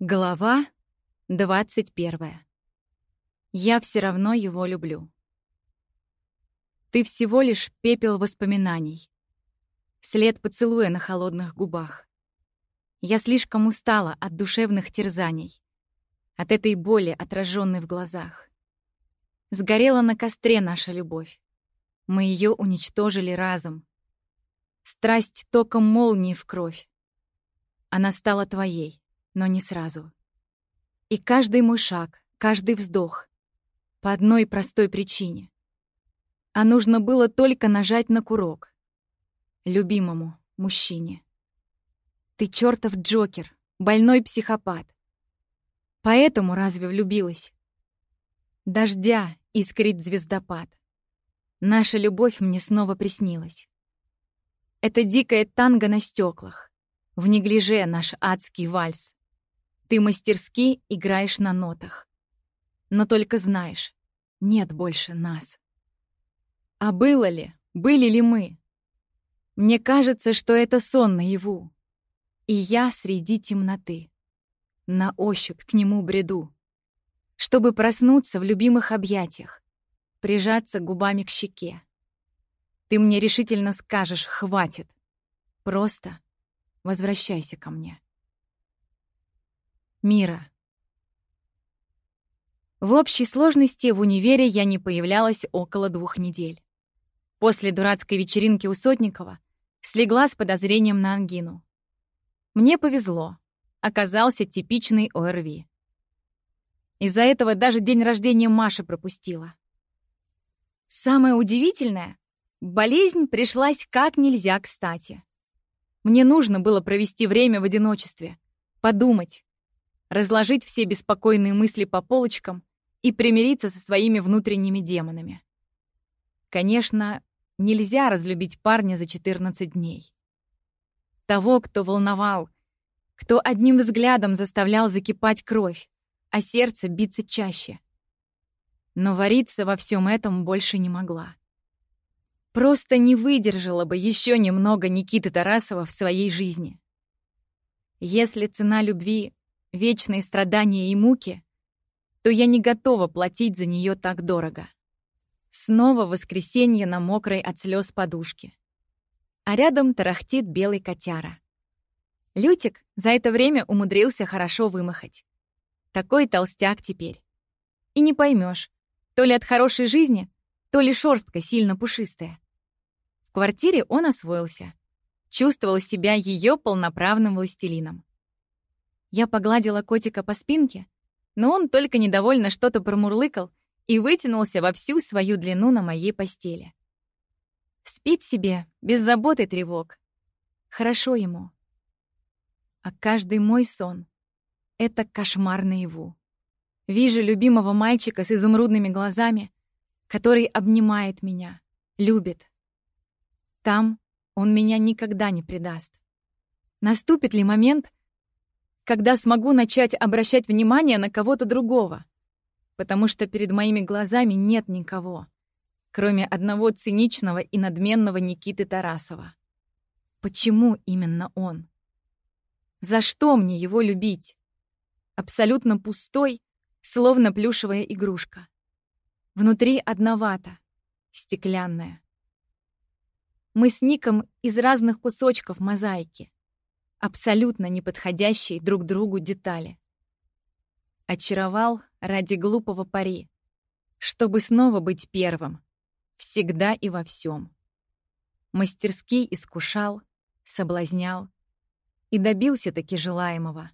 Глава 21. Я все равно его люблю. Ты всего лишь пепел воспоминаний. След поцелуя на холодных губах. Я слишком устала от душевных терзаний. От этой боли, отраженной в глазах. Сгорела на костре наша любовь. Мы ее уничтожили разом. Страсть током молнии в кровь. Она стала твоей но не сразу. И каждый мой шаг, каждый вздох. По одной простой причине. А нужно было только нажать на курок. Любимому мужчине. Ты чертов Джокер, больной психопат. Поэтому разве влюбилась? Дождя искрит звездопад. Наша любовь мне снова приснилась. Это дикое танго на стеклах. В неглиже наш адский вальс. Ты мастерски играешь на нотах. Но только знаешь, нет больше нас. А было ли, были ли мы? Мне кажется, что это сон наяву. И я среди темноты. На ощупь к нему бреду. Чтобы проснуться в любимых объятиях, прижаться губами к щеке. Ты мне решительно скажешь «хватит». Просто возвращайся ко мне. Мира. В общей сложности в универе я не появлялась около двух недель. После дурацкой вечеринки у Сотникова слегла с подозрением на ангину. Мне повезло. Оказался типичный ОРВИ. Из-за этого даже день рождения Маши пропустила. Самое удивительное, болезнь пришлась как нельзя кстати. Мне нужно было провести время в одиночестве, подумать, разложить все беспокойные мысли по полочкам и примириться со своими внутренними демонами. Конечно, нельзя разлюбить парня за 14 дней. Того, кто волновал, кто одним взглядом заставлял закипать кровь, а сердце биться чаще. Но вариться во всем этом больше не могла. Просто не выдержала бы еще немного Никиты Тарасова в своей жизни. Если цена любви вечные страдания и муки, то я не готова платить за нее так дорого. Снова воскресенье на мокрой от слез подушке. А рядом тарахтит белый котяра. Лютик за это время умудрился хорошо вымахать. Такой толстяк теперь. И не поймешь, то ли от хорошей жизни, то ли шорстка сильно пушистая. В квартире он освоился. Чувствовал себя ее полноправным властелином. Я погладила котика по спинке, но он только недовольно что-то промурлыкал и вытянулся во всю свою длину на моей постели. Спит себе, без забот и тревог. Хорошо ему. А каждый мой сон — это кошмар наяву. Вижу любимого мальчика с изумрудными глазами, который обнимает меня, любит. Там он меня никогда не предаст. Наступит ли момент, когда смогу начать обращать внимание на кого-то другого. Потому что перед моими глазами нет никого, кроме одного циничного и надменного Никиты Тарасова. Почему именно он? За что мне его любить? Абсолютно пустой, словно плюшевая игрушка. Внутри одновато, стеклянная. Мы с Ником из разных кусочков мозаики абсолютно неподходящие друг другу детали. Очаровал ради глупого пари, чтобы снова быть первым, всегда и во всем. Мастерски искушал, соблазнял и добился таки желаемого.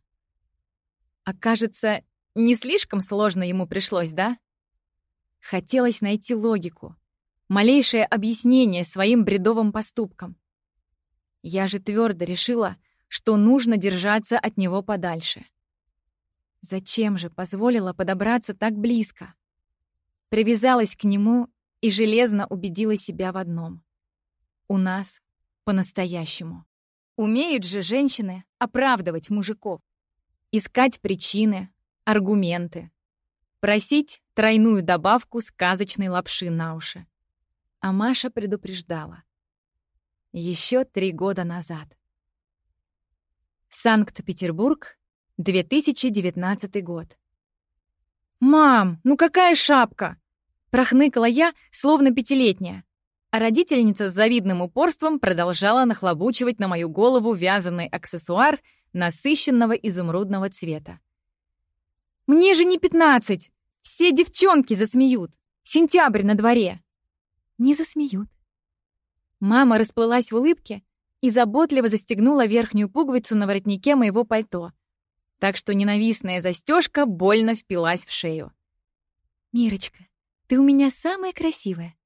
А кажется, не слишком сложно ему пришлось, да? Хотелось найти логику, малейшее объяснение своим бредовым поступкам. Я же твердо решила — что нужно держаться от него подальше. Зачем же позволила подобраться так близко? Привязалась к нему и железно убедила себя в одном. У нас по-настоящему. Умеют же женщины оправдывать мужиков. Искать причины, аргументы. Просить тройную добавку сказочной лапши на уши. А Маша предупреждала. Еще три года назад. Санкт-Петербург, 2019 год. «Мам, ну какая шапка?» Прохныкала я, словно пятилетняя. А родительница с завидным упорством продолжала нахлобучивать на мою голову вязаный аксессуар насыщенного изумрудного цвета. «Мне же не пятнадцать! Все девчонки засмеют! Сентябрь на дворе!» «Не засмеют». Мама расплылась в улыбке и заботливо застегнула верхнюю пуговицу на воротнике моего пальто, так что ненавистная застежка больно впилась в шею. «Мирочка, ты у меня самая красивая.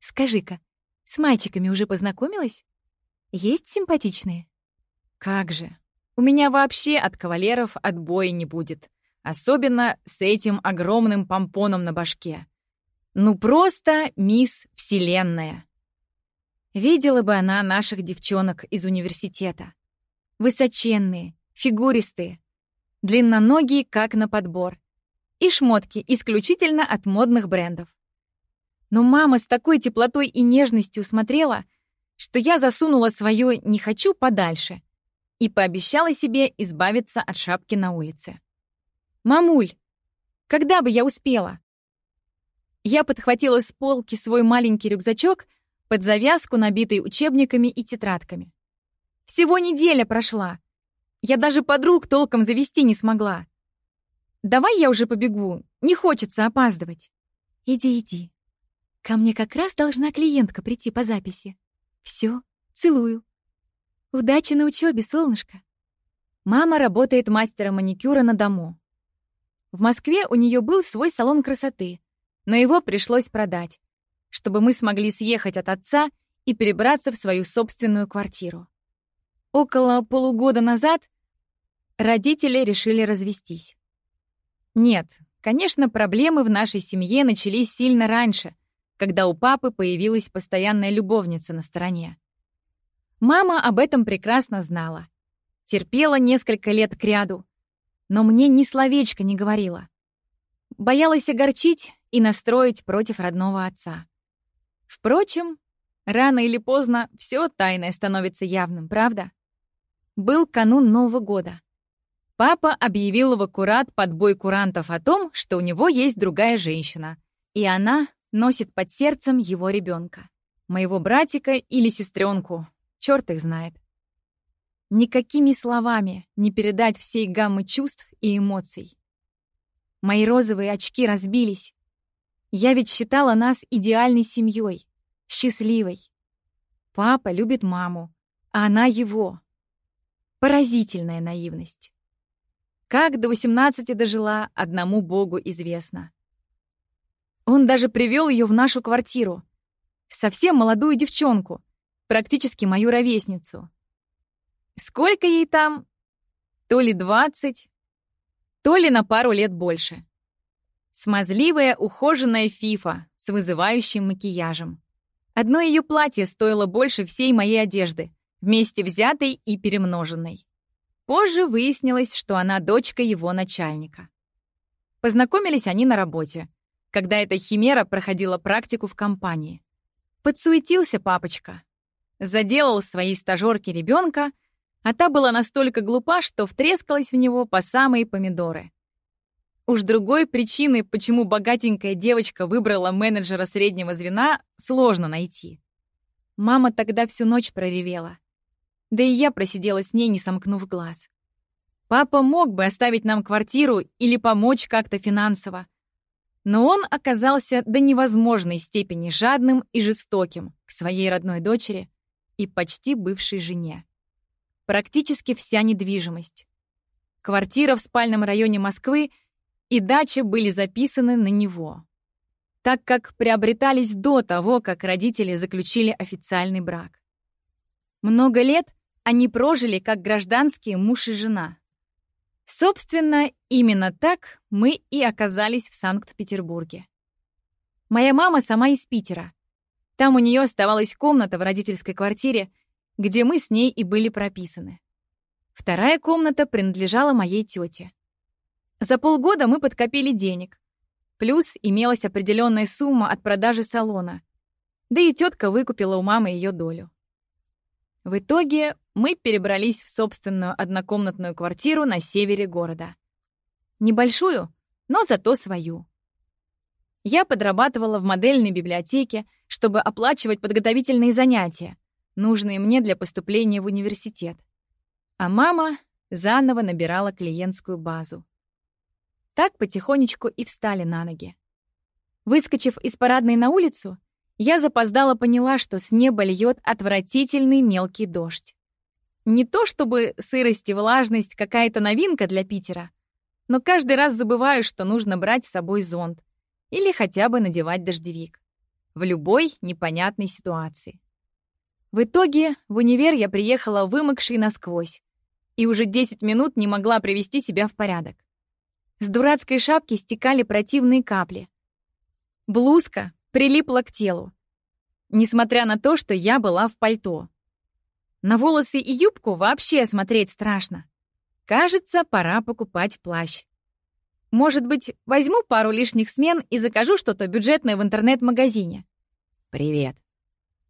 Скажи-ка, с мальчиками уже познакомилась? Есть симпатичные?» «Как же! У меня вообще от кавалеров отбоя не будет, особенно с этим огромным помпоном на башке. Ну просто мисс Вселенная!» Видела бы она наших девчонок из университета. Высоченные, фигуристые, длинноногие, как на подбор. И шмотки исключительно от модных брендов. Но мама с такой теплотой и нежностью смотрела, что я засунула свое «не хочу» подальше и пообещала себе избавиться от шапки на улице. «Мамуль, когда бы я успела?» Я подхватила с полки свой маленький рюкзачок под завязку, набитый учебниками и тетрадками. Всего неделя прошла, я даже подруг толком завести не смогла. Давай я уже побегу, не хочется опаздывать. Иди, иди. Ко мне как раз должна клиентка прийти по записи. Все, целую. Удачи на учебе, солнышко. Мама работает мастером маникюра на дому. В Москве у нее был свой салон красоты, но его пришлось продать, чтобы мы смогли съехать от отца и перебраться в свою собственную квартиру. Около полугода назад родители решили развестись. Нет, конечно, проблемы в нашей семье начались сильно раньше, когда у папы появилась постоянная любовница на стороне. Мама об этом прекрасно знала. Терпела несколько лет кряду, но мне ни словечко не говорила. Боялась огорчить и настроить против родного отца. Впрочем, рано или поздно все тайное становится явным, правда? Был канун Нового года. Папа объявил в аккурат подбой курантов о том, что у него есть другая женщина, и она носит под сердцем его ребенка, моего братика или сестренку, черт их знает. Никакими словами не передать всей гаммы чувств и эмоций. Мои розовые очки разбились. Я ведь считала нас идеальной семьей, счастливой. Папа любит маму, а она его. Поразительная наивность. Как до 18 дожила, одному Богу известно. Он даже привел ее в нашу квартиру. Совсем молодую девчонку, практически мою ровесницу. Сколько ей там? То ли 20, то ли на пару лет больше. Смазливая, ухоженная фифа с вызывающим макияжем. Одно ее платье стоило больше всей моей одежды вместе взятой и перемноженной. Позже выяснилось, что она дочка его начальника. Познакомились они на работе, когда эта химера проходила практику в компании. Подсуетился папочка. Заделал своей стажерке ребенка, а та была настолько глупа, что втрескалась в него по самые помидоры. Уж другой причины, почему богатенькая девочка выбрала менеджера среднего звена, сложно найти. Мама тогда всю ночь проревела. Да и я просидела с ней, не сомкнув глаз. Папа мог бы оставить нам квартиру или помочь как-то финансово. Но он оказался до невозможной степени жадным и жестоким к своей родной дочери и почти бывшей жене. Практически вся недвижимость. Квартира в спальном районе Москвы и дача были записаны на него, так как приобретались до того, как родители заключили официальный брак. Много лет они прожили как гражданские муж и жена. Собственно, именно так мы и оказались в Санкт-Петербурге. Моя мама сама из Питера. Там у нее оставалась комната в родительской квартире, где мы с ней и были прописаны. Вторая комната принадлежала моей тете. За полгода мы подкопили денег. Плюс имелась определенная сумма от продажи салона. Да и тетка выкупила у мамы ее долю. В итоге мы перебрались в собственную однокомнатную квартиру на севере города. Небольшую, но зато свою. Я подрабатывала в модельной библиотеке, чтобы оплачивать подготовительные занятия, нужные мне для поступления в университет. А мама заново набирала клиентскую базу. Так потихонечку и встали на ноги. Выскочив из парадной на улицу, я запоздала поняла, что с неба льет отвратительный мелкий дождь. Не то чтобы сырость и влажность какая-то новинка для Питера, но каждый раз забываю, что нужно брать с собой зонт или хотя бы надевать дождевик. В любой непонятной ситуации. В итоге в универ я приехала вымокшей насквозь и уже 10 минут не могла привести себя в порядок. С дурацкой шапки стекали противные капли. Блузка прилипла к телу, несмотря на то, что я была в пальто. На волосы и юбку вообще смотреть страшно. Кажется, пора покупать плащ. Может быть, возьму пару лишних смен и закажу что-то бюджетное в интернет-магазине. «Привет».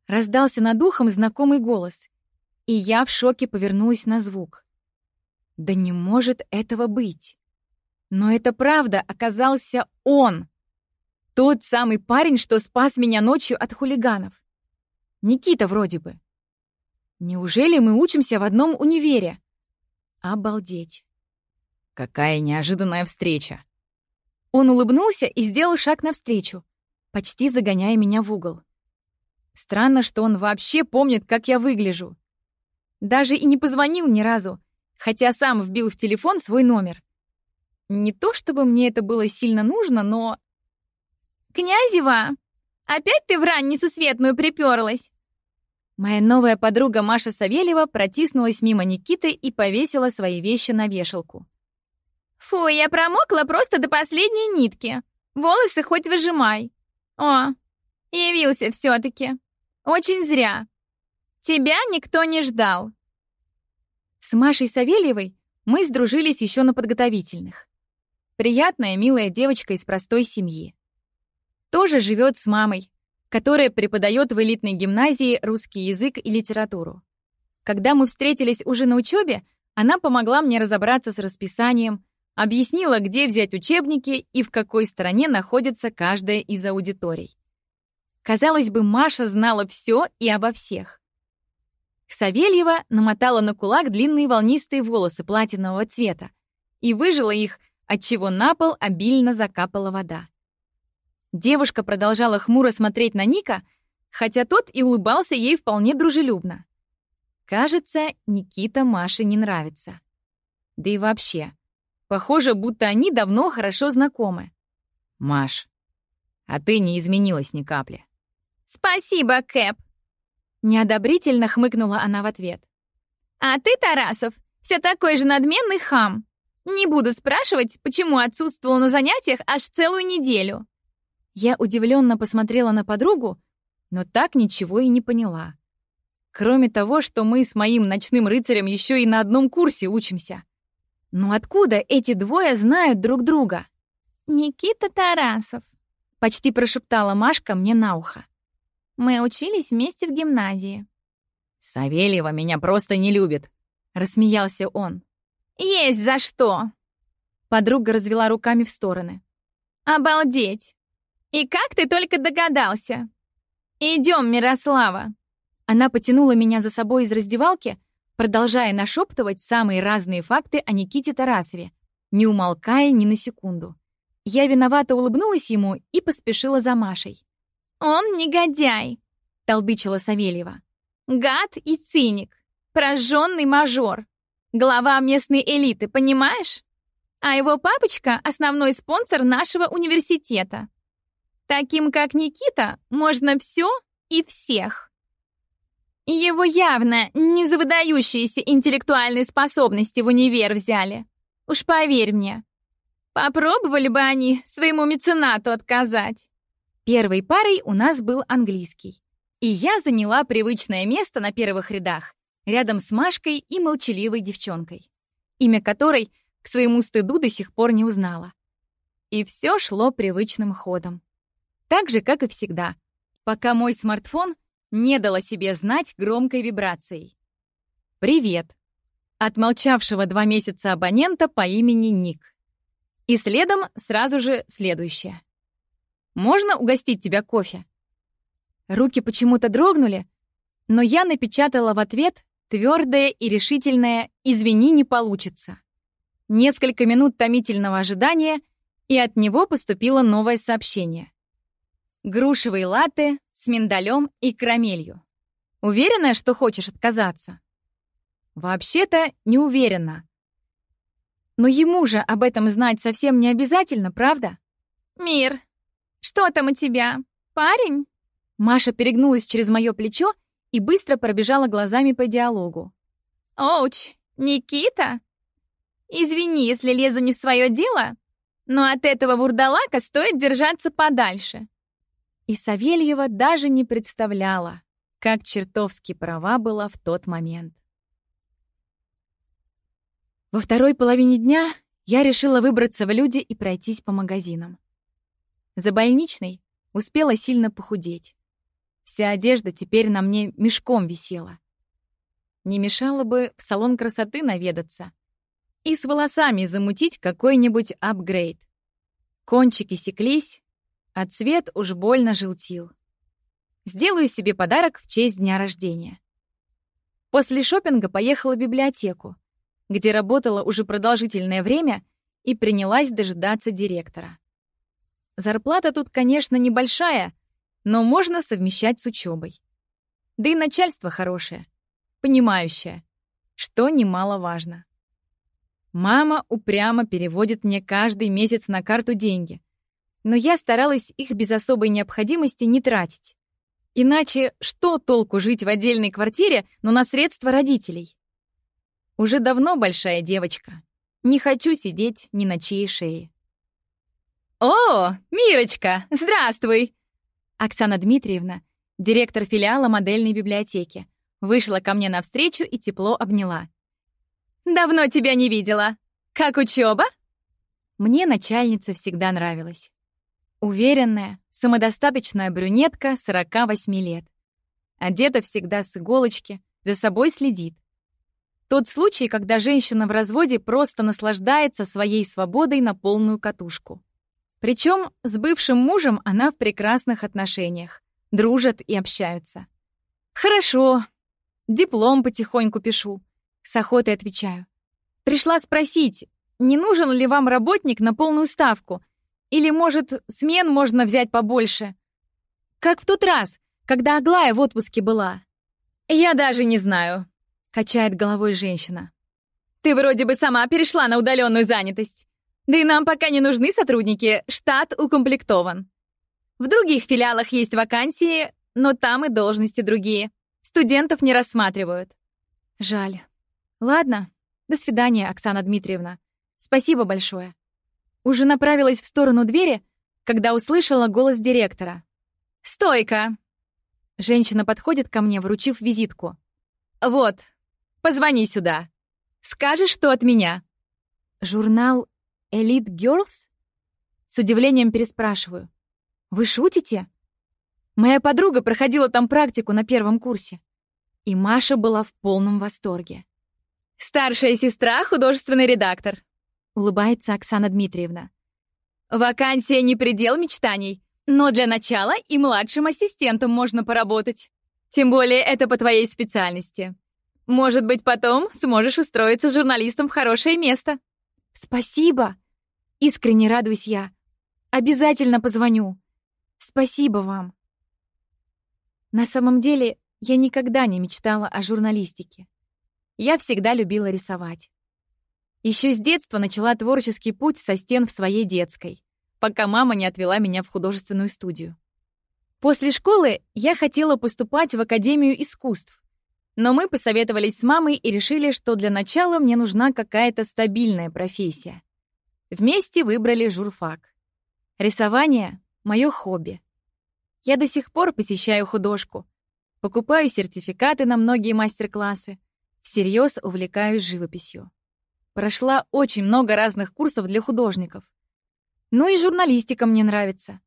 Раздался над ухом знакомый голос, и я в шоке повернулась на звук. Да не может этого быть. Но это правда оказался он. Тот самый парень, что спас меня ночью от хулиганов. Никита вроде бы. Неужели мы учимся в одном универе? Обалдеть. Какая неожиданная встреча. Он улыбнулся и сделал шаг навстречу, почти загоняя меня в угол. Странно, что он вообще помнит, как я выгляжу. Даже и не позвонил ни разу, хотя сам вбил в телефон свой номер. Не то чтобы мне это было сильно нужно, но... «Князева, опять ты в рань несусветную приперлась?» Моя новая подруга Маша Савельева протиснулась мимо Никиты и повесила свои вещи на вешалку. Фу, я промокла просто до последней нитки. Волосы хоть выжимай. О, явился все-таки. Очень зря. Тебя никто не ждал. С Машей Савельевой мы сдружились еще на подготовительных. Приятная, милая девочка из простой семьи. Тоже живет с мамой, которая преподает в элитной гимназии русский язык и литературу. Когда мы встретились уже на учебе, она помогла мне разобраться с расписанием, Объяснила, где взять учебники и в какой стороне находится каждая из аудиторий. Казалось бы, Маша знала все и обо всех. Савельева намотала на кулак длинные волнистые волосы платинового цвета и выжила их, отчего на пол обильно закапала вода. Девушка продолжала хмуро смотреть на Ника, хотя тот и улыбался ей вполне дружелюбно. Кажется, Никита Маше не нравится. Да и вообще, Похоже, будто они давно хорошо знакомы. «Маш, а ты не изменилась ни капли». «Спасибо, Кэп!» Неодобрительно хмыкнула она в ответ. «А ты, Тарасов, все такой же надменный хам. Не буду спрашивать, почему отсутствовал на занятиях аж целую неделю». Я удивленно посмотрела на подругу, но так ничего и не поняла. Кроме того, что мы с моим ночным рыцарем еще и на одном курсе учимся. Но откуда эти двое знают друг друга? «Никита Тарасов», — почти прошептала Машка мне на ухо. «Мы учились вместе в гимназии». «Савельева меня просто не любит», — рассмеялся он. «Есть за что!» Подруга развела руками в стороны. «Обалдеть! И как ты только догадался? Идем, Мирослава!» Она потянула меня за собой из раздевалки, продолжая нашептывать самые разные факты о Никите Тарасове, не умолкая ни на секунду. Я виновато улыбнулась ему и поспешила за Машей. «Он негодяй», — толдычила Савельева. «Гад и циник, прожженный мажор, глава местной элиты, понимаешь? А его папочка — основной спонсор нашего университета. Таким, как Никита, можно все и всех». Его явно не за выдающиеся интеллектуальные способности в универ взяли. Уж поверь мне. Попробовали бы они своему меценату отказать. Первой парой у нас был английский. И я заняла привычное место на первых рядах, рядом с Машкой и молчаливой девчонкой, имя которой к своему стыду до сих пор не узнала. И все шло привычным ходом. Так же, как и всегда, пока мой смартфон не дала себе знать громкой вибрацией. «Привет» от молчавшего два месяца абонента по имени Ник. И следом сразу же следующее. «Можно угостить тебя кофе?» Руки почему-то дрогнули, но я напечатала в ответ твердое и решительное «извини, не получится». Несколько минут томительного ожидания, и от него поступило новое сообщение. Грушевый латте с миндалем и карамелью. Уверена, что хочешь отказаться? Вообще-то не уверена. Но ему же об этом знать совсем не обязательно, правда? Мир, что там у тебя? Парень? Маша перегнулась через мое плечо и быстро пробежала глазами по диалогу. «Оуч, Никита? Извини, если лезу не в свое дело, но от этого вурдалака стоит держаться подальше». И Савельева даже не представляла, как чертовски права была в тот момент. Во второй половине дня я решила выбраться в люди и пройтись по магазинам. За больничной успела сильно похудеть. Вся одежда теперь на мне мешком висела. Не мешало бы в салон красоты наведаться и с волосами замутить какой-нибудь апгрейд. Кончики секлись, а цвет уж больно желтил. Сделаю себе подарок в честь дня рождения. После шопинга поехала в библиотеку, где работала уже продолжительное время и принялась дожидаться директора. Зарплата тут, конечно, небольшая — но можно совмещать с учебой. Да и начальство хорошее, понимающее, что немаловажно. Мама упрямо переводит мне каждый месяц на карту деньги, но я старалась их без особой необходимости не тратить. Иначе что толку жить в отдельной квартире, но на средства родителей? Уже давно большая девочка. Не хочу сидеть ни на чьей шее. «О, Мирочка, здравствуй!» Оксана Дмитриевна, директор филиала модельной библиотеки, вышла ко мне навстречу и тепло обняла. «Давно тебя не видела. Как учеба? Мне начальница всегда нравилась. Уверенная, самодостаточная брюнетка 48 лет. Одета всегда с иголочки, за собой следит. Тот случай, когда женщина в разводе просто наслаждается своей свободой на полную катушку. Причем с бывшим мужем она в прекрасных отношениях. Дружат и общаются. «Хорошо. Диплом потихоньку пишу». С охотой отвечаю. «Пришла спросить, не нужен ли вам работник на полную ставку? Или, может, смен можно взять побольше? Как в тот раз, когда Аглая в отпуске была». «Я даже не знаю», — качает головой женщина. «Ты вроде бы сама перешла на удаленную занятость. Да и нам пока не нужны сотрудники, штат укомплектован. В других филиалах есть вакансии, но там и должности другие. Студентов не рассматривают. Жаль. Ладно, до свидания, Оксана Дмитриевна. Спасибо большое. Уже направилась в сторону двери, когда услышала голос директора. «Стойка!» Женщина подходит ко мне, вручив визитку. «Вот, позвони сюда. Скажешь, что от меня». Журнал «Элит Girls?» С удивлением переспрашиваю. «Вы шутите?» Моя подруга проходила там практику на первом курсе. И Маша была в полном восторге. «Старшая сестра — художественный редактор», — улыбается Оксана Дмитриевна. «Вакансия не предел мечтаний, но для начала и младшим ассистентом можно поработать. Тем более это по твоей специальности. Может быть, потом сможешь устроиться журналистом в хорошее место». «Спасибо!» Искренне радуюсь я. «Обязательно позвоню. Спасибо вам!» На самом деле, я никогда не мечтала о журналистике. Я всегда любила рисовать. Еще с детства начала творческий путь со стен в своей детской, пока мама не отвела меня в художественную студию. После школы я хотела поступать в Академию искусств, но мы посоветовались с мамой и решили, что для начала мне нужна какая-то стабильная профессия. Вместе выбрали журфак. Рисование — мое хобби. Я до сих пор посещаю художку, покупаю сертификаты на многие мастер-классы, всерьез увлекаюсь живописью. Прошла очень много разных курсов для художников. Ну и журналистика мне нравится.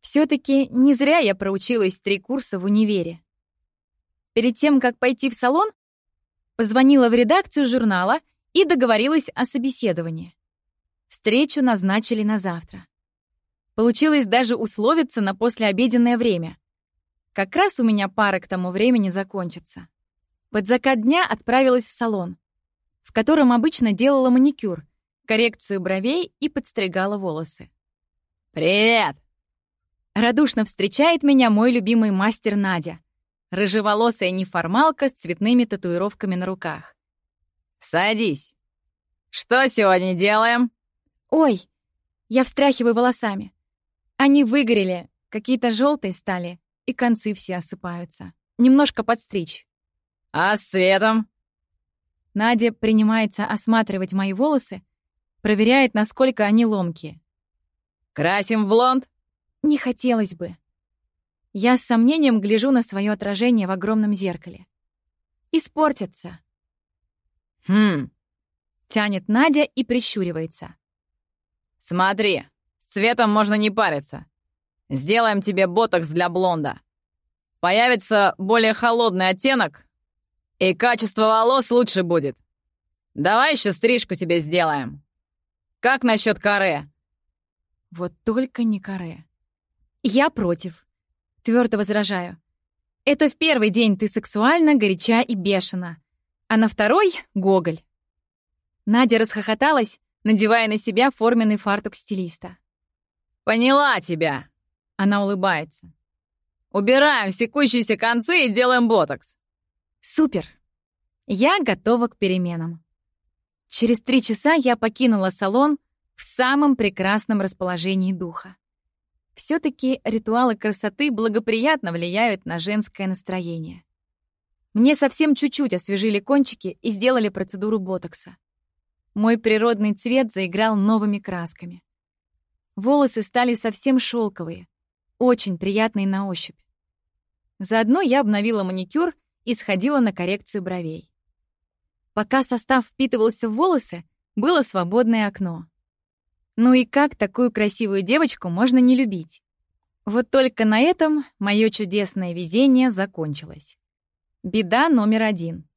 все таки не зря я проучилась три курса в универе. Перед тем, как пойти в салон, Позвонила в редакцию журнала и договорилась о собеседовании. Встречу назначили на завтра. Получилось даже условиться на послеобеденное время. Как раз у меня пара к тому времени закончится. Под закат дня отправилась в салон, в котором обычно делала маникюр, коррекцию бровей и подстригала волосы. «Привет!» Радушно встречает меня мой любимый мастер Надя, рыжеволосая неформалка с цветными татуировками на руках. «Садись. Что сегодня делаем?» «Ой!» Я встряхиваю волосами. Они выгорели, какие-то желтые стали, и концы все осыпаются. Немножко подстричь. «А с цветом?» Надя принимается осматривать мои волосы, проверяет, насколько они ломкие. «Красим в блонд?» Не хотелось бы. Я с сомнением гляжу на свое отражение в огромном зеркале. Испортятся. «Хм...» — тянет Надя и прищуривается. «Смотри, с цветом можно не париться. Сделаем тебе ботокс для блонда. Появится более холодный оттенок, и качество волос лучше будет. Давай еще стрижку тебе сделаем. Как насчет каре?» Вот только не каре. Я против. Твердо возражаю. Это в первый день ты сексуально, горяча и бешена. А на второй — Гоголь. Надя расхохоталась, надевая на себя форменный фартук стилиста. «Поняла тебя!» Она улыбается. «Убираем секущиеся концы и делаем ботокс». «Супер! Я готова к переменам». Через три часа я покинула салон в самом прекрасном расположении духа. Все-таки ритуалы красоты благоприятно влияют на женское настроение. Мне совсем чуть-чуть освежили кончики и сделали процедуру ботокса. Мой природный цвет заиграл новыми красками. Волосы стали совсем шелковые, очень приятные на ощупь. Заодно я обновила маникюр и сходила на коррекцию бровей. Пока состав впитывался в волосы, было свободное окно. Ну и как такую красивую девочку можно не любить? Вот только на этом мое чудесное везение закончилось. Беда номер один.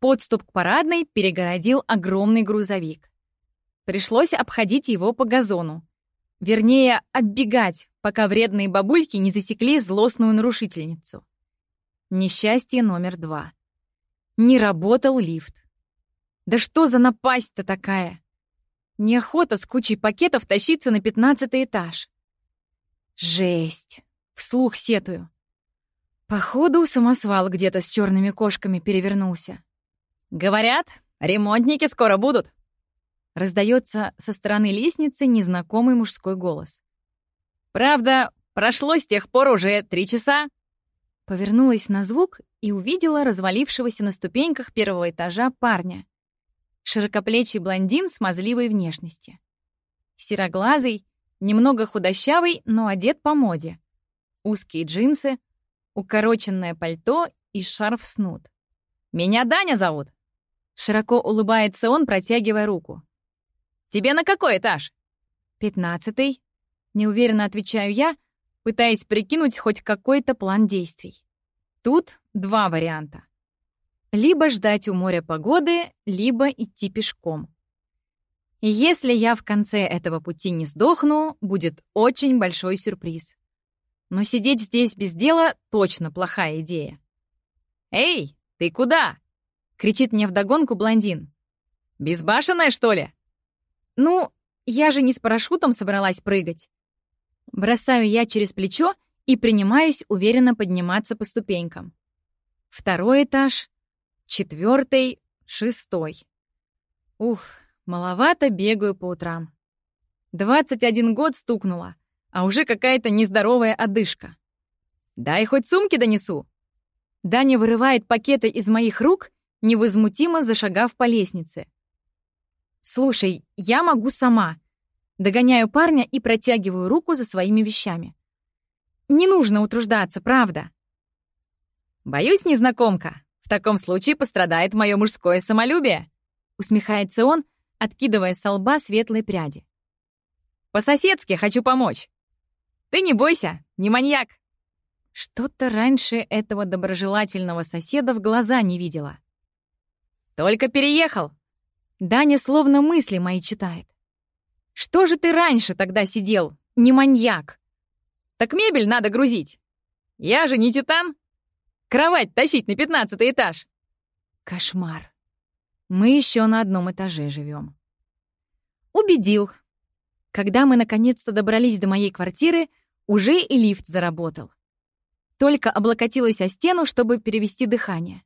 Подступ к парадной перегородил огромный грузовик. Пришлось обходить его по газону. Вернее, оббегать, пока вредные бабульки не засекли злостную нарушительницу. Несчастье номер два. Не работал лифт. Да что за напасть-то такая? Неохота с кучей пакетов тащиться на пятнадцатый этаж. Жесть. Вслух сетую. Походу, самосвал где-то с черными кошками перевернулся. «Говорят, ремонтники скоро будут!» Раздается со стороны лестницы незнакомый мужской голос. «Правда, прошло с тех пор уже три часа». Повернулась на звук и увидела развалившегося на ступеньках первого этажа парня широкоплечий блондин смазливой внешности. Сероглазый, немного худощавый, но одет по моде. Узкие джинсы, укороченное пальто и шарф-снуд. «Меня Даня зовут!» Широко улыбается он, протягивая руку. «Тебе на какой этаж?» «Пятнадцатый», — неуверенно отвечаю я, пытаясь прикинуть хоть какой-то план действий. Тут два варианта. Либо ждать у моря погоды, либо идти пешком. если я в конце этого пути не сдохну, будет очень большой сюрприз. Но сидеть здесь без дела точно плохая идея. «Эй, ты куда?» — кричит мне вдогонку блондин. «Безбашенная, что ли?» «Ну, я же не с парашютом собралась прыгать». Бросаю я через плечо и принимаюсь уверенно подниматься по ступенькам. Второй этаж, четвертый, шестой. Уф, маловато бегаю по утрам. 21 год стукнула, а уже какая-то нездоровая одышка. Дай хоть сумки донесу. Даня вырывает пакеты из моих рук, невозмутимо зашагав по лестнице. «Слушай, я могу сама». Догоняю парня и протягиваю руку за своими вещами. «Не нужно утруждаться, правда». «Боюсь, незнакомка», в таком случае пострадает мое мужское самолюбие», — усмехается он, откидывая со лба светлые пряди. «По-соседски хочу помочь. Ты не бойся, не маньяк». Что-то раньше этого доброжелательного соседа в глаза не видела. Только переехал. Даня словно мысли мои читает. Что же ты раньше тогда сидел, не маньяк? Так мебель надо грузить. Я же не титан. Кровать тащить на пятнадцатый этаж. Кошмар. Мы еще на одном этаже живем. Убедил. Когда мы наконец-то добрались до моей квартиры, уже и лифт заработал. Только облокотилась о стену, чтобы перевести дыхание.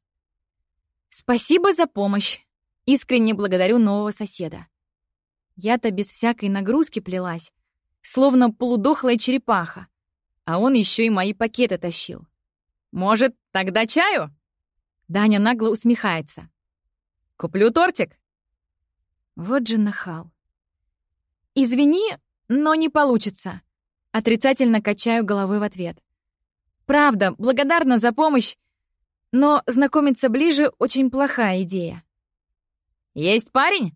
Спасибо за помощь. Искренне благодарю нового соседа. Я-то без всякой нагрузки плелась, словно полудохлая черепаха, а он еще и мои пакеты тащил. Может, тогда чаю? Даня нагло усмехается. Куплю тортик. Вот же нахал. Извини, но не получится. Отрицательно качаю головой в ответ. Правда, благодарна за помощь, но знакомиться ближе очень плохая идея. Есть парень?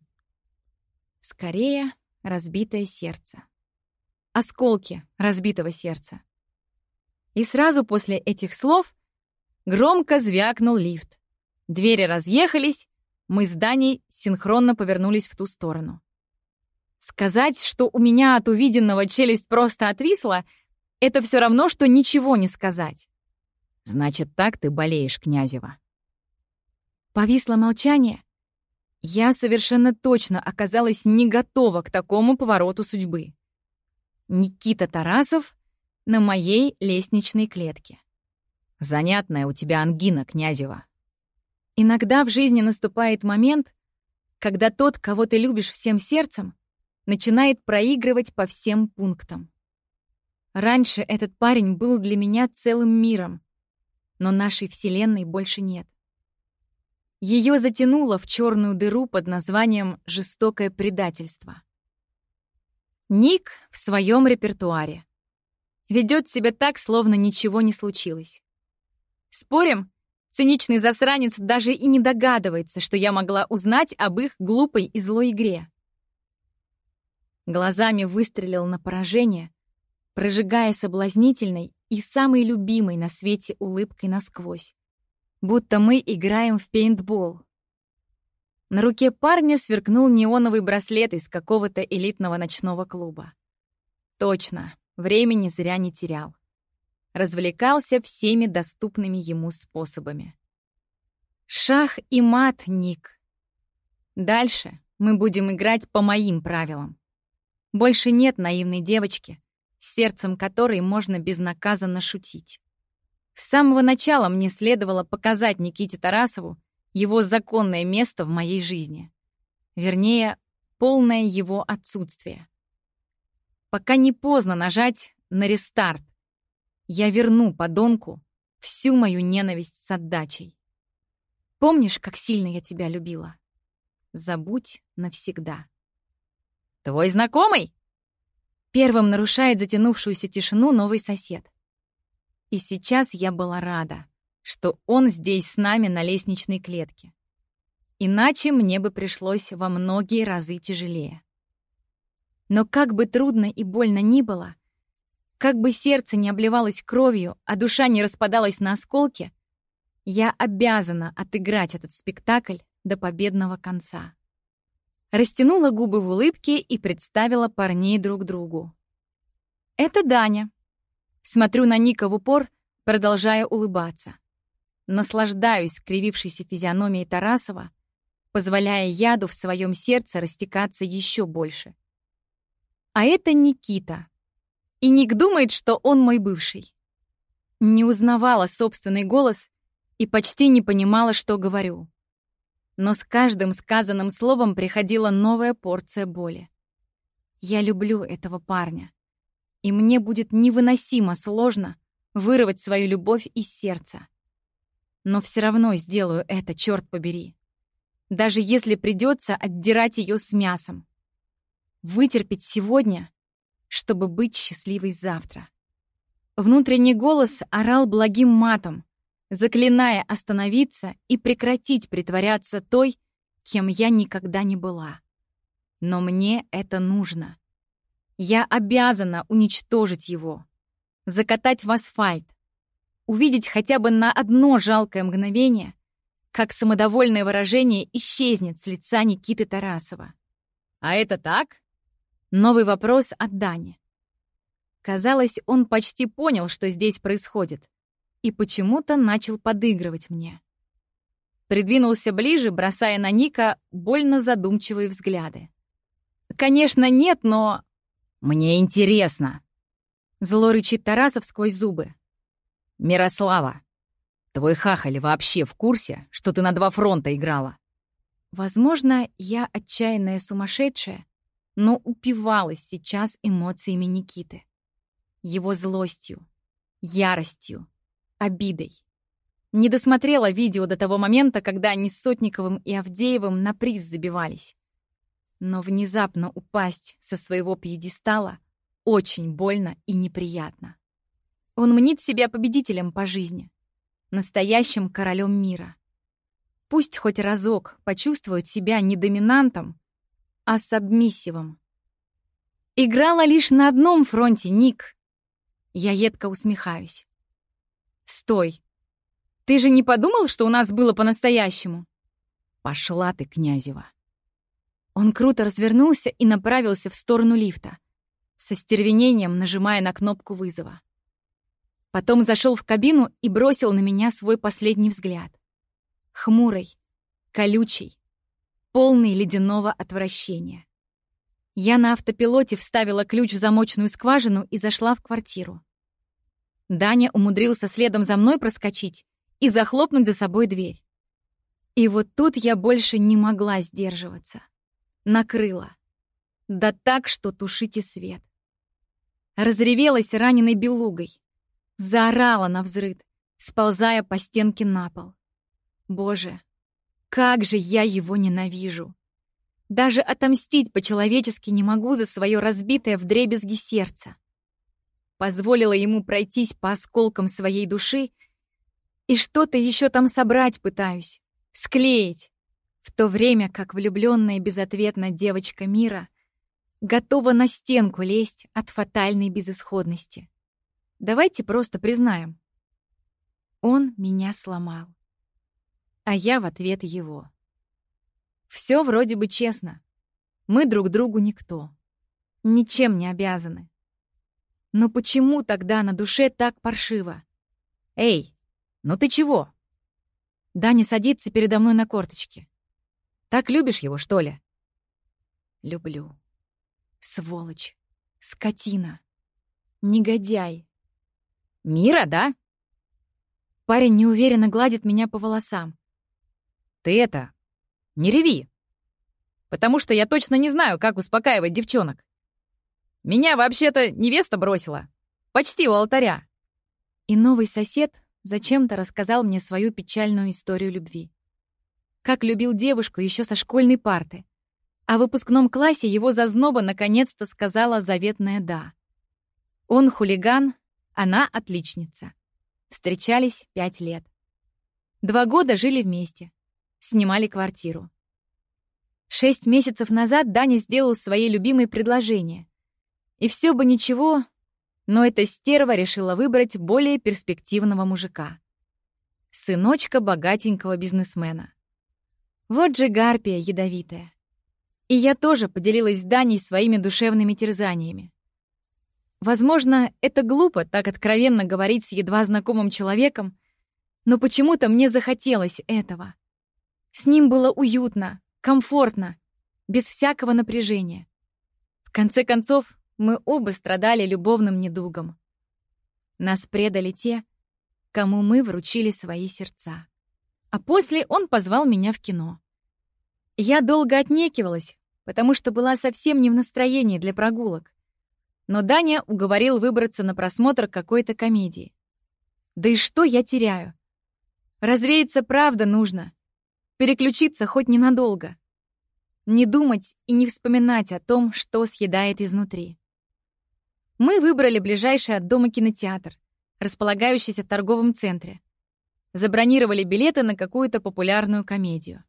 Скорее, разбитое сердце. Осколки разбитого сердца. И сразу после этих слов громко звякнул лифт. Двери разъехались, мы с Даней синхронно повернулись в ту сторону. Сказать, что у меня от увиденного челюсть просто отвисла, это все равно, что ничего не сказать. Значит, так ты болеешь, Князева. Повисло молчание. Я совершенно точно оказалась не готова к такому повороту судьбы. Никита Тарасов на моей лестничной клетке. Занятная у тебя ангина, Князева. Иногда в жизни наступает момент, когда тот, кого ты любишь всем сердцем, начинает проигрывать по всем пунктам. Раньше этот парень был для меня целым миром, но нашей Вселенной больше нет. Ее затянуло в черную дыру под названием «жестокое предательство». Ник в своем репертуаре. Ведет себя так, словно ничего не случилось. Спорим, циничный засранец даже и не догадывается, что я могла узнать об их глупой и злой игре. Глазами выстрелил на поражение, прожигая соблазнительной и самой любимой на свете улыбкой насквозь. Будто мы играем в пейнтбол. На руке парня сверкнул неоновый браслет из какого-то элитного ночного клуба. Точно, времени зря не терял. Развлекался всеми доступными ему способами. Шах и мат, Ник. Дальше мы будем играть по моим правилам. Больше нет наивной девочки, с сердцем которой можно безнаказанно шутить. С самого начала мне следовало показать Никите Тарасову его законное место в моей жизни. Вернее, полное его отсутствие. Пока не поздно нажать на рестарт. Я верну подонку всю мою ненависть с отдачей. Помнишь, как сильно я тебя любила? Забудь навсегда. Твой знакомый? Первым нарушает затянувшуюся тишину новый сосед. И сейчас я была рада, что он здесь с нами на лестничной клетке. Иначе мне бы пришлось во многие разы тяжелее. Но как бы трудно и больно ни было, как бы сердце не обливалось кровью, а душа не распадалась на осколки, я обязана отыграть этот спектакль до победного конца растянула губы в улыбке и представила парней друг другу. «Это Даня». Смотрю на Ника в упор, продолжая улыбаться. Наслаждаюсь скривившейся физиономией Тарасова, позволяя яду в своем сердце растекаться еще больше. А это Никита. И Ник думает, что он мой бывший. Не узнавала собственный голос и почти не понимала, что говорю но с каждым сказанным словом приходила новая порция боли. Я люблю этого парня, и мне будет невыносимо сложно вырвать свою любовь из сердца. Но все равно сделаю это, черт побери. Даже если придется отдирать ее с мясом. Вытерпеть сегодня, чтобы быть счастливой завтра. Внутренний голос орал благим матом, заклиная остановиться и прекратить притворяться той, кем я никогда не была. Но мне это нужно. Я обязана уничтожить его, закатать в асфальт, увидеть хотя бы на одно жалкое мгновение, как самодовольное выражение исчезнет с лица Никиты Тарасова. «А это так?» Новый вопрос от Дани. Казалось, он почти понял, что здесь происходит, и почему-то начал подыгрывать мне. Придвинулся ближе, бросая на Ника больно задумчивые взгляды. «Конечно, нет, но...» «Мне интересно!» Зло рычит Тарасов сквозь зубы. «Мирослава, твой хахаль вообще в курсе, что ты на два фронта играла?» Возможно, я отчаянная сумасшедшая, но упивалась сейчас эмоциями Никиты. Его злостью, яростью, обидой. Не досмотрела видео до того момента, когда они с Сотниковым и Авдеевым на приз забивались. Но внезапно упасть со своего пьедестала очень больно и неприятно. Он мнит себя победителем по жизни, настоящим королем мира. Пусть хоть разок почувствует себя не доминантом, а сабмиссивом. Играла лишь на одном фронте, Ник. Я едко усмехаюсь. Стой. Ты же не подумал, что у нас было по-настоящему? Пошла ты, Князева. Он круто развернулся и направился в сторону лифта, со стервенением нажимая на кнопку вызова. Потом зашел в кабину и бросил на меня свой последний взгляд. Хмурый, колючий, полный ледяного отвращения. Я на автопилоте вставила ключ в замочную скважину и зашла в квартиру. Даня умудрился следом за мной проскочить и захлопнуть за собой дверь. И вот тут я больше не могла сдерживаться. Накрыла. Да так, что тушите свет. Разревелась раненой белугой. Заорала на взрыд, сползая по стенке на пол. Боже, как же я его ненавижу! Даже отомстить по-человечески не могу за свое разбитое вдребезги сердце. Позволила ему пройтись по осколкам своей души и что-то еще там собрать пытаюсь, склеить, в то время как влюбленная безответно девочка мира готова на стенку лезть от фатальной безысходности. Давайте просто признаем. Он меня сломал а я в ответ его. Все вроде бы честно. Мы друг другу никто. Ничем не обязаны. Но почему тогда на душе так паршиво? «Эй, ну ты чего?» Даня садится передо мной на корточке. «Так любишь его, что ли?» «Люблю. Сволочь. Скотина. Негодяй. Мира, да?» Парень неуверенно гладит меня по волосам. Ты это, не реви. Потому что я точно не знаю, как успокаивать девчонок. Меня вообще-то невеста бросила. Почти у алтаря. И новый сосед зачем-то рассказал мне свою печальную историю любви. Как любил девушку еще со школьной парты. А в выпускном классе его зазноба наконец-то сказала заветное «да». Он хулиган, она отличница. Встречались пять лет. Два года жили вместе снимали квартиру. Шесть месяцев назад Даня сделал своей любимой предложение. И все бы ничего, но эта стерва решила выбрать более перспективного мужика. Сыночка богатенького бизнесмена. Вот же гарпия ядовитая. И я тоже поделилась с Даней своими душевными терзаниями. Возможно, это глупо так откровенно говорить с едва знакомым человеком, но почему-то мне захотелось этого. С ним было уютно, комфортно, без всякого напряжения. В конце концов, мы оба страдали любовным недугом. Нас предали те, кому мы вручили свои сердца. А после он позвал меня в кино. Я долго отнекивалась, потому что была совсем не в настроении для прогулок. Но Даня уговорил выбраться на просмотр какой-то комедии. Да и что я теряю? Развеяться правда нужно. Переключиться хоть ненадолго. Не думать и не вспоминать о том, что съедает изнутри. Мы выбрали ближайший от дома кинотеатр, располагающийся в торговом центре. Забронировали билеты на какую-то популярную комедию.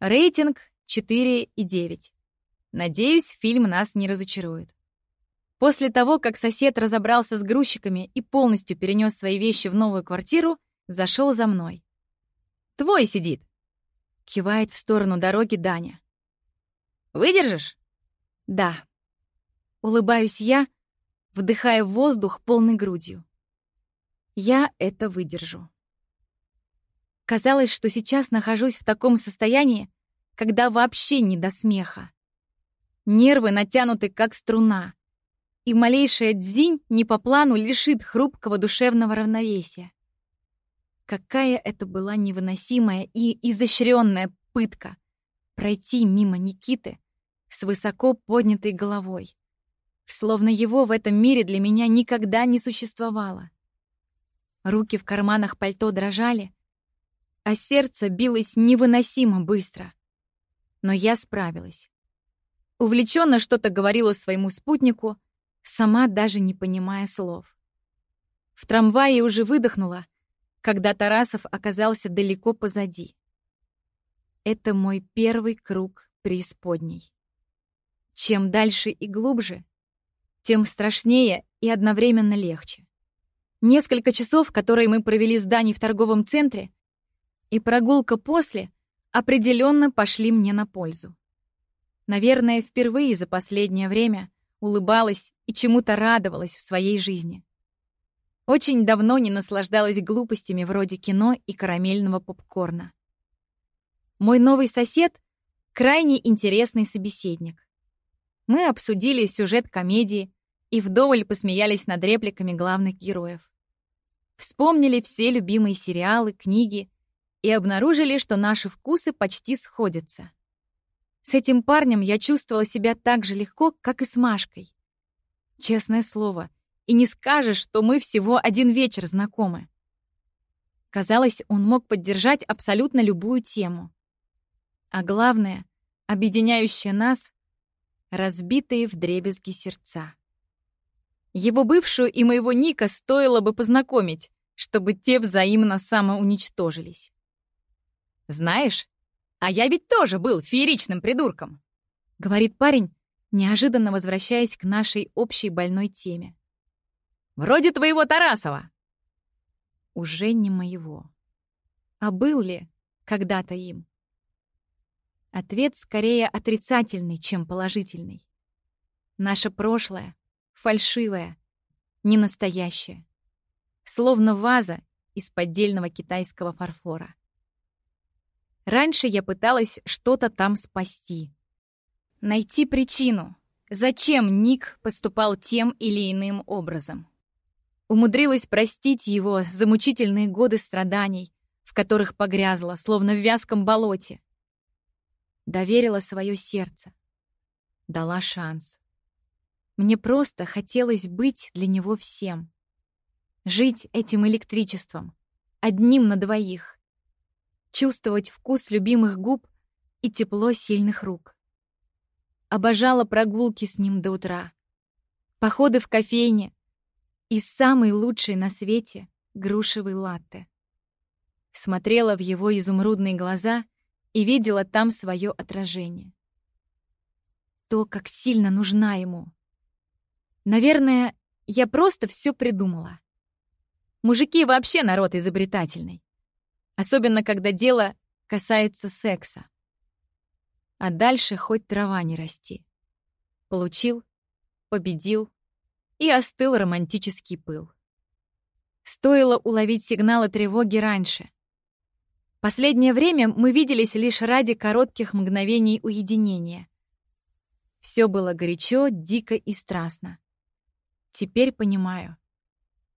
Рейтинг 4,9. Надеюсь, фильм нас не разочарует. После того, как сосед разобрался с грузчиками и полностью перенес свои вещи в новую квартиру, зашел за мной. Твой сидит. Кивает в сторону дороги Даня. Выдержишь? Да. Улыбаюсь я, вдыхая воздух полной грудью. Я это выдержу. Казалось, что сейчас нахожусь в таком состоянии, когда вообще не до смеха. Нервы натянуты, как струна, и малейшая дзинь не по плану лишит хрупкого душевного равновесия. Какая это была невыносимая и изощренная пытка пройти мимо Никиты с высоко поднятой головой, словно его в этом мире для меня никогда не существовало. Руки в карманах пальто дрожали, а сердце билось невыносимо быстро. Но я справилась. Увлеченно что-то говорила своему спутнику, сама даже не понимая слов. В трамвае уже выдохнула, когда Тарасов оказался далеко позади. Это мой первый круг преисподней. Чем дальше и глубже, тем страшнее и одновременно легче. Несколько часов, которые мы провели с Даней в торговом центре, и прогулка после определенно пошли мне на пользу. Наверное, впервые за последнее время улыбалась и чему-то радовалась в своей жизни. Очень давно не наслаждалась глупостями вроде кино и карамельного попкорна. Мой новый сосед — крайне интересный собеседник. Мы обсудили сюжет комедии и вдоволь посмеялись над репликами главных героев. Вспомнили все любимые сериалы, книги и обнаружили, что наши вкусы почти сходятся. С этим парнем я чувствовала себя так же легко, как и с Машкой. Честное слово, и не скажешь, что мы всего один вечер знакомы. Казалось, он мог поддержать абсолютно любую тему. А главное, объединяющее нас — разбитые вдребезги сердца. Его бывшую и моего Ника стоило бы познакомить, чтобы те взаимно самоуничтожились. «Знаешь, а я ведь тоже был фееричным придурком», — говорит парень, неожиданно возвращаясь к нашей общей больной теме. «Вроде твоего Тарасова». Уже не моего. А был ли когда-то им? Ответ скорее отрицательный, чем положительный. Наше прошлое — фальшивое, ненастоящее. Словно ваза из поддельного китайского фарфора. Раньше я пыталась что-то там спасти. Найти причину, зачем Ник поступал тем или иным образом. Умудрилась простить его за мучительные годы страданий, в которых погрязла, словно в вязком болоте. Доверила свое сердце. Дала шанс. Мне просто хотелось быть для него всем. Жить этим электричеством, одним на двоих чувствовать вкус любимых губ и тепло сильных рук. Обожала прогулки с ним до утра, походы в кофейне и самый лучший на свете грушевый латте. Смотрела в его изумрудные глаза и видела там свое отражение. То, как сильно нужна ему. Наверное, я просто все придумала. Мужики вообще народ изобретательный. Особенно, когда дело касается секса. А дальше хоть трава не расти. Получил, победил и остыл романтический пыл. Стоило уловить сигналы тревоги раньше. Последнее время мы виделись лишь ради коротких мгновений уединения. Все было горячо, дико и страстно. Теперь понимаю.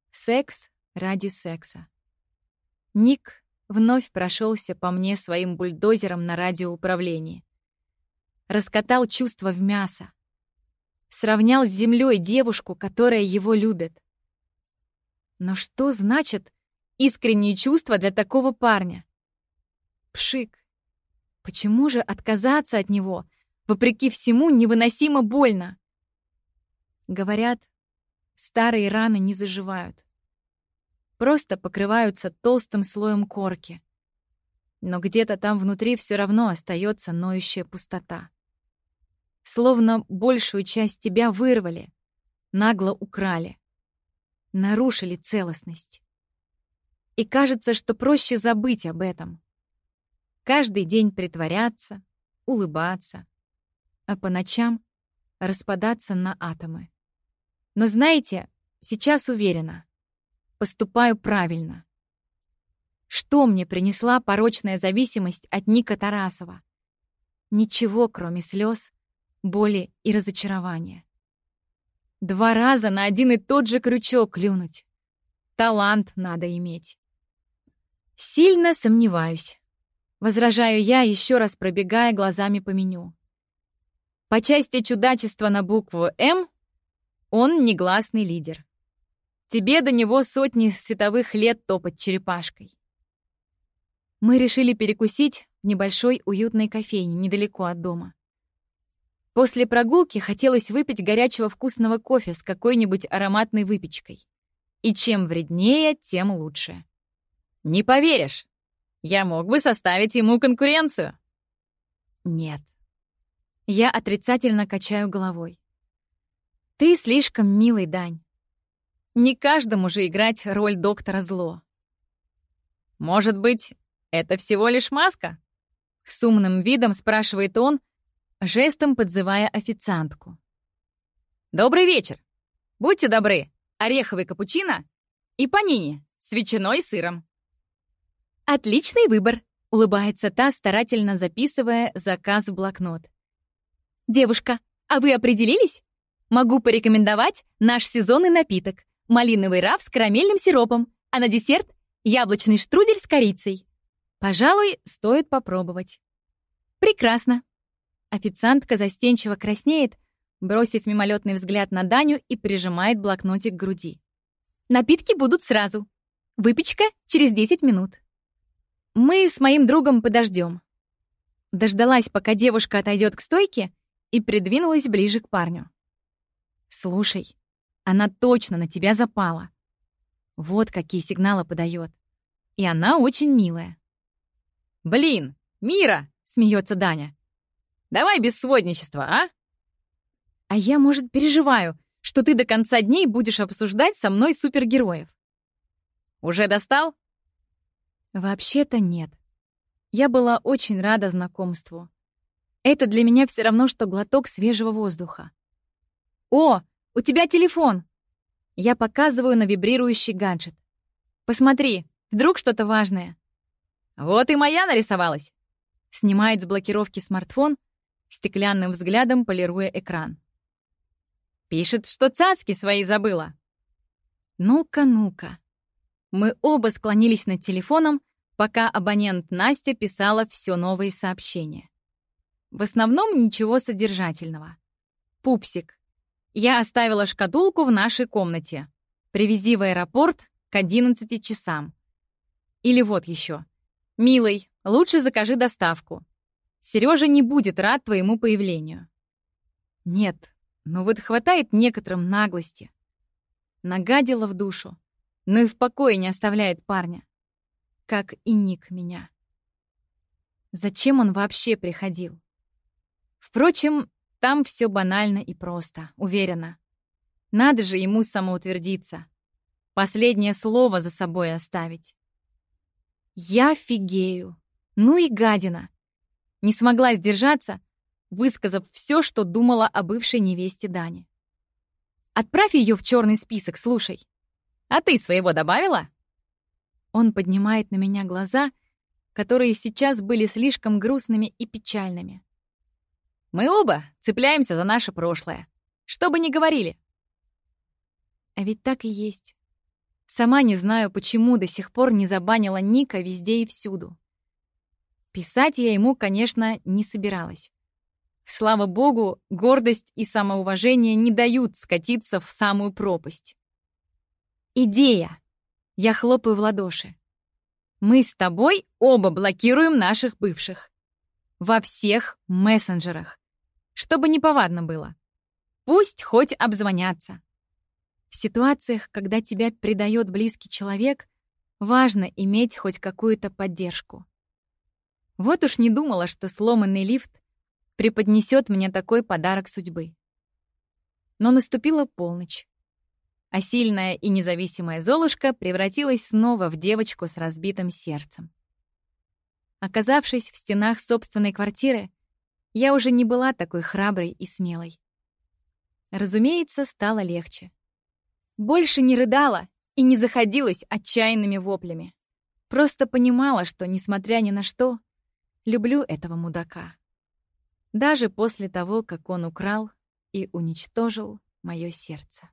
Секс ради секса. Ник вновь прошелся по мне своим бульдозером на радиоуправлении. Раскатал чувства в мясо. Сравнял с землей девушку, которая его любит. Но что значит искренние чувства для такого парня? Пшик. Почему же отказаться от него, вопреки всему, невыносимо больно? Говорят, старые раны не заживают просто покрываются толстым слоем корки. Но где-то там внутри все равно остается ноющая пустота. Словно большую часть тебя вырвали, нагло украли, нарушили целостность. И кажется, что проще забыть об этом, Каждый день притворяться, улыбаться, а по ночам распадаться на атомы. Но знаете, сейчас уверена, поступаю правильно. Что мне принесла порочная зависимость от Ника Тарасова? Ничего, кроме слез, боли и разочарования. Два раза на один и тот же крючок клюнуть. Талант надо иметь. Сильно сомневаюсь. Возражаю я, еще раз пробегая глазами по меню. По части чудачества на букву «М» он негласный лидер. Тебе до него сотни световых лет топать черепашкой. Мы решили перекусить в небольшой уютной кофейне недалеко от дома. После прогулки хотелось выпить горячего вкусного кофе с какой-нибудь ароматной выпечкой. И чем вреднее, тем лучше. Не поверишь, я мог бы составить ему конкуренцию. Нет. Я отрицательно качаю головой. Ты слишком милый, Дань. Не каждому же играть роль доктора зло. Может быть, это всего лишь маска? С умным видом спрашивает он, жестом подзывая официантку. «Добрый вечер! Будьте добры, ореховый капучино и панини с ветчиной и сыром». «Отличный выбор!» — улыбается та, старательно записывая заказ в блокнот. «Девушка, а вы определились? Могу порекомендовать наш сезонный напиток — малиновый раф с карамельным сиропом, а на десерт — яблочный штрудель с корицей. Пожалуй, стоит попробовать». «Прекрасно!» Официантка застенчиво краснеет, бросив мимолетный взгляд на Даню и прижимает блокнотик к груди. «Напитки будут сразу. Выпечка через 10 минут». Мы с моим другом подождем. Дождалась, пока девушка отойдет к стойке, и придвинулась ближе к парню. «Слушай, она точно на тебя запала. Вот какие сигналы подает. И она очень милая». «Блин, Мира!» — смеется Даня. «Давай без сводничества, а?» «А я, может, переживаю, что ты до конца дней будешь обсуждать со мной супергероев». «Уже достал?» Вообще-то нет. Я была очень рада знакомству. Это для меня все равно, что глоток свежего воздуха. «О, у тебя телефон!» Я показываю на вибрирующий гаджет. «Посмотри, вдруг что-то важное». «Вот и моя нарисовалась!» Снимает с блокировки смартфон, стеклянным взглядом полируя экран. «Пишет, что цацки свои забыла». «Ну-ка, ну-ка». Мы оба склонились над телефоном, пока абонент Настя писала все новые сообщения. В основном ничего содержательного. «Пупсик, я оставила шкатулку в нашей комнате. Привези в аэропорт к 11 часам». Или вот еще. «Милый, лучше закажи доставку. Сережа не будет рад твоему появлению». Нет, но вот хватает некоторым наглости. Нагадила в душу, но и в покое не оставляет парня. Как и Ник меня. Зачем он вообще приходил? Впрочем, там все банально и просто, уверена. Надо же ему самоутвердиться. Последнее слово за собой оставить. Я фигею. Ну и гадина. Не смогла сдержаться, высказав все, что думала о бывшей невесте Дани. Отправь ее в черный список, слушай. А ты своего добавила? Он поднимает на меня глаза, которые сейчас были слишком грустными и печальными. Мы оба цепляемся за наше прошлое. Что бы ни говорили. А ведь так и есть. Сама не знаю, почему до сих пор не забанила Ника везде и всюду. Писать я ему, конечно, не собиралась. Слава богу, гордость и самоуважение не дают скатиться в самую пропасть. Идея. Я хлопаю в ладоши. Мы с тобой оба блокируем наших бывших. Во всех мессенджерах чтобы неповадно было. Пусть хоть обзвонятся. В ситуациях, когда тебя предает близкий человек, важно иметь хоть какую-то поддержку. Вот уж не думала, что сломанный лифт преподнесет мне такой подарок судьбы. Но наступила полночь, а сильная и независимая Золушка превратилась снова в девочку с разбитым сердцем. Оказавшись в стенах собственной квартиры, я уже не была такой храброй и смелой. Разумеется, стало легче. Больше не рыдала и не заходилась отчаянными воплями. Просто понимала, что, несмотря ни на что, люблю этого мудака. Даже после того, как он украл и уничтожил мое сердце.